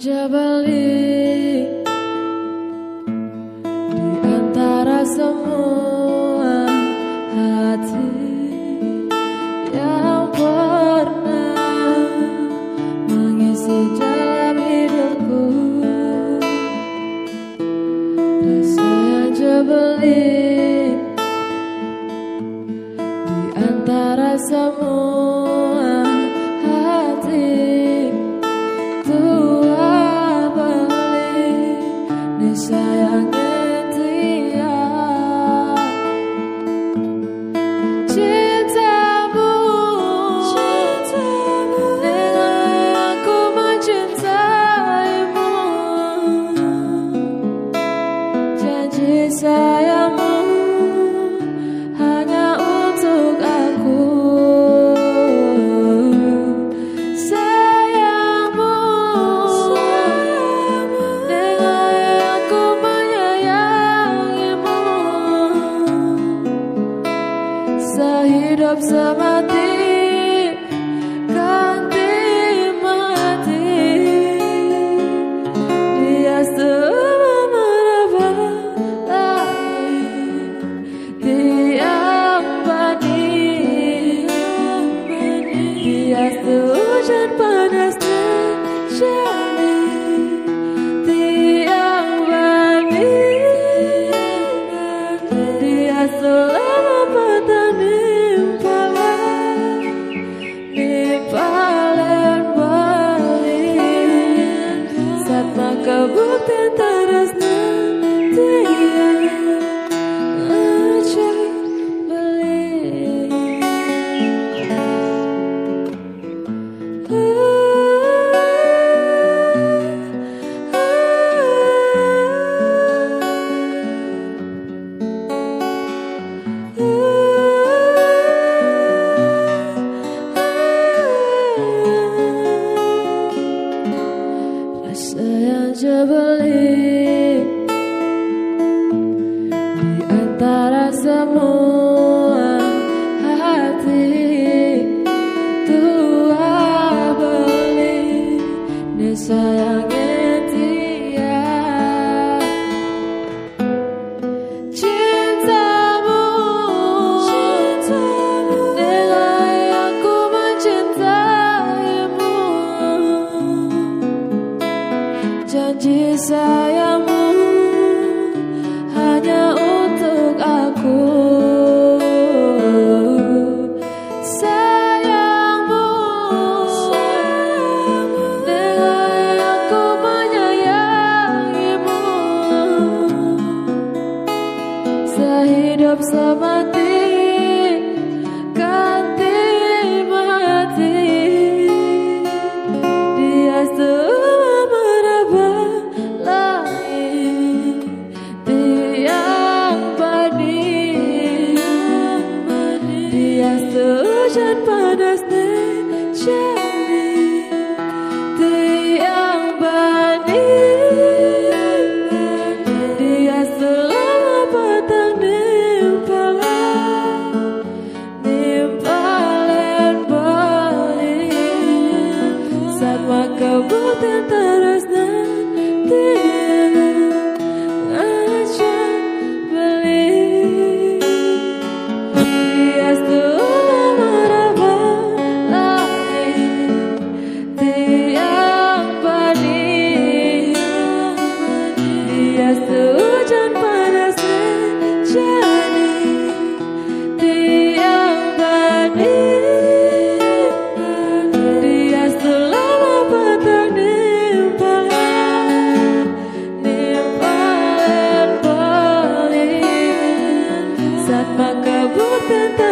Jabali di antara semua hati yang pernah mengisi dalam hidupku. Rasa yang di antara semua desire semua hati tua beli nih saat maka bukan